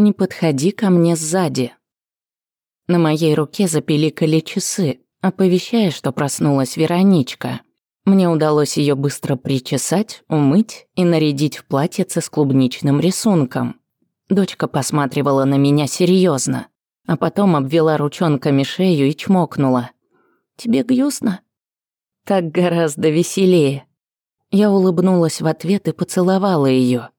Не подходи ко мне сзади. На моей руке запиликали часы, оповещая, что проснулась Вероничка. Мне удалось ее быстро причесать, умыть и нарядить в платьице с клубничным рисунком. Дочка посматривала на меня серьезно, а потом обвела ручонками шею и чмокнула. «Тебе гьюсно?» «Так гораздо веселее», я улыбнулась в ответ и поцеловала ее.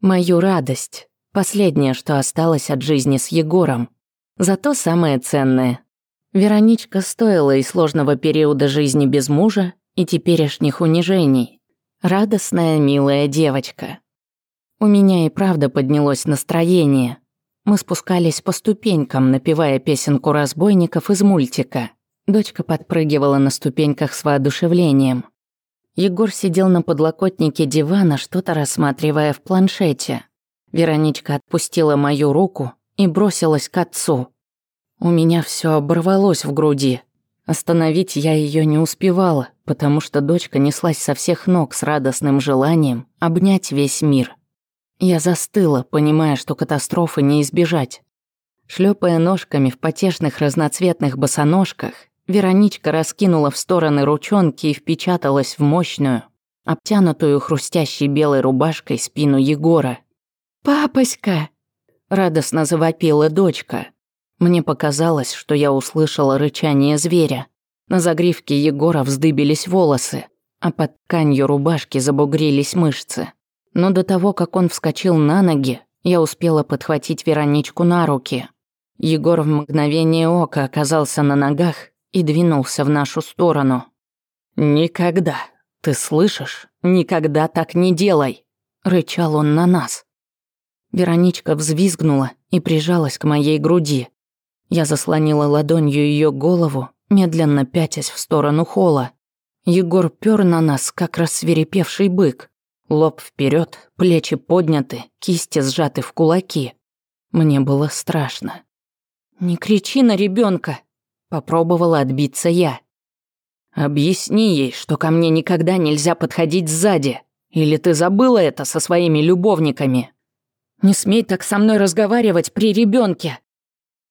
Мою радость, Последнее, что осталось от жизни с Егором. Зато самое ценное. Вероничка стоила и сложного периода жизни без мужа, и теперешних унижений. Радостная, милая девочка. У меня и правда поднялось настроение. Мы спускались по ступенькам, напевая песенку разбойников из мультика. Дочка подпрыгивала на ступеньках с воодушевлением. Егор сидел на подлокотнике дивана, что-то рассматривая в планшете. Вероничка отпустила мою руку и бросилась к отцу. У меня все оборвалось в груди. Остановить я ее не успевала, потому что дочка неслась со всех ног с радостным желанием обнять весь мир. Я застыла, понимая, что катастрофы не избежать. Шлепая ножками в потешных разноцветных босоножках, Вероничка раскинула в стороны ручонки и впечаталась в мощную, обтянутую хрустящей белой рубашкой спину Егора, «Папоська!» — радостно завопила дочка. Мне показалось, что я услышала рычание зверя. На загривке Егора вздыбились волосы, а под тканью рубашки забугрились мышцы. Но до того, как он вскочил на ноги, я успела подхватить Вероничку на руки. Егор в мгновение ока оказался на ногах и двинулся в нашу сторону. «Никогда, ты слышишь? Никогда так не делай!» — рычал он на нас. Вероничка взвизгнула и прижалась к моей груди. Я заслонила ладонью ее голову, медленно пятясь в сторону холла. Егор пёр на нас, как рассверепевший бык. Лоб вперед, плечи подняты, кисти сжаты в кулаки. Мне было страшно. «Не кричи на ребенка, попробовала отбиться я. «Объясни ей, что ко мне никогда нельзя подходить сзади. Или ты забыла это со своими любовниками?» Не смей так со мной разговаривать при ребенке.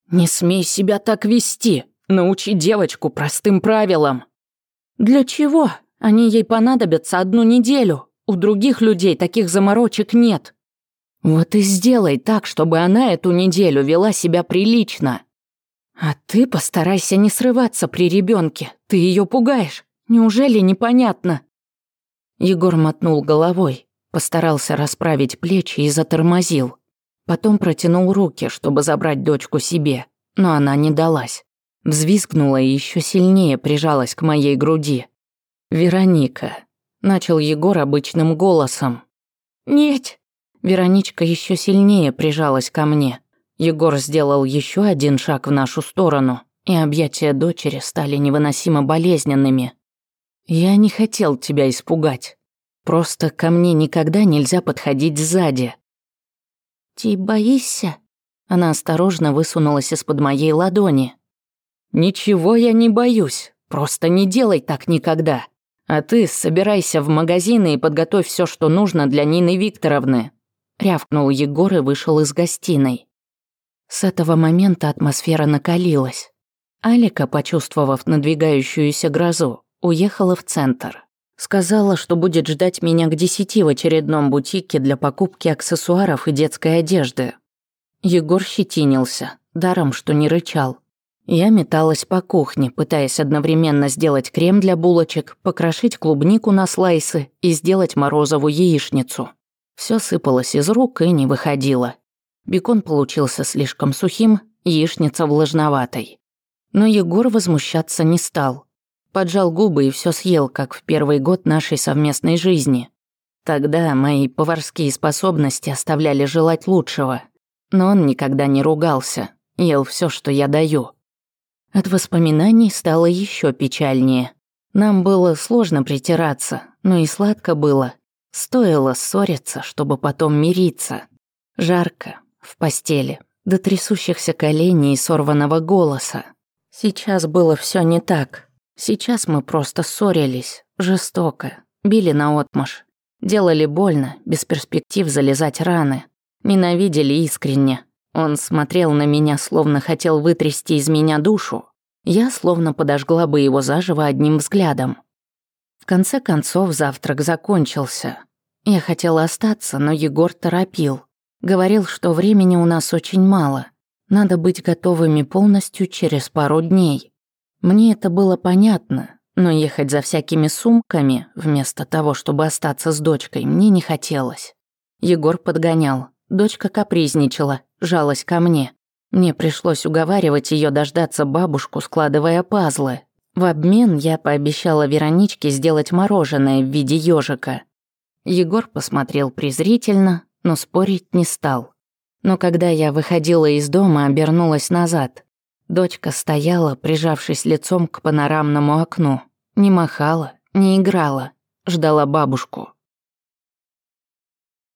Не смей себя так вести. Научи девочку простым правилам. Для чего? Они ей понадобятся одну неделю. У других людей таких заморочек нет. Вот и сделай так, чтобы она эту неделю вела себя прилично. А ты постарайся не срываться при ребенке. Ты ее пугаешь. Неужели непонятно? Егор мотнул головой. Постарался расправить плечи и затормозил. Потом протянул руки, чтобы забрать дочку себе, но она не далась. Взвизгнула и еще сильнее прижалась к моей груди. «Вероника», — начал Егор обычным голосом. «Нет». Вероничка еще сильнее прижалась ко мне. Егор сделал еще один шаг в нашу сторону, и объятия дочери стали невыносимо болезненными. «Я не хотел тебя испугать», Просто ко мне никогда нельзя подходить сзади. «Ты боишься?» Она осторожно высунулась из-под моей ладони. «Ничего я не боюсь. Просто не делай так никогда. А ты собирайся в магазины и подготовь все, что нужно для Нины Викторовны». Рявкнул Егор и вышел из гостиной. С этого момента атмосфера накалилась. Алика, почувствовав надвигающуюся грозу, уехала в центр. Сказала, что будет ждать меня к десяти в очередном бутике для покупки аксессуаров и детской одежды. Егор щетинился, даром, что не рычал. Я металась по кухне, пытаясь одновременно сделать крем для булочек, покрошить клубнику на слайсы и сделать морозовую яичницу. Все сыпалось из рук и не выходило. Бекон получился слишком сухим, яичница влажноватой. Но Егор возмущаться не стал – поджал губы и все съел, как в первый год нашей совместной жизни. Тогда мои поварские способности оставляли желать лучшего. Но он никогда не ругался, ел все, что я даю. От воспоминаний стало еще печальнее. Нам было сложно притираться, но и сладко было. Стоило ссориться, чтобы потом мириться. Жарко, в постели, до трясущихся коленей и сорванного голоса. Сейчас было все не так. Сейчас мы просто ссорились, жестоко, били наотмашь. Делали больно, без перспектив залезать раны. Ненавидели искренне. Он смотрел на меня, словно хотел вытрясти из меня душу. Я словно подожгла бы его заживо одним взглядом. В конце концов, завтрак закончился. Я хотела остаться, но Егор торопил. Говорил, что времени у нас очень мало. Надо быть готовыми полностью через пару дней. Мне это было понятно, но ехать за всякими сумками, вместо того, чтобы остаться с дочкой, мне не хотелось. Егор подгонял. Дочка капризничала, жалась ко мне. Мне пришлось уговаривать ее дождаться бабушку, складывая пазлы. В обмен я пообещала Вероничке сделать мороженое в виде ежика. Егор посмотрел презрительно, но спорить не стал. Но когда я выходила из дома, обернулась назад. Дочка стояла, прижавшись лицом к панорамному окну. Не махала, не играла, ждала бабушку.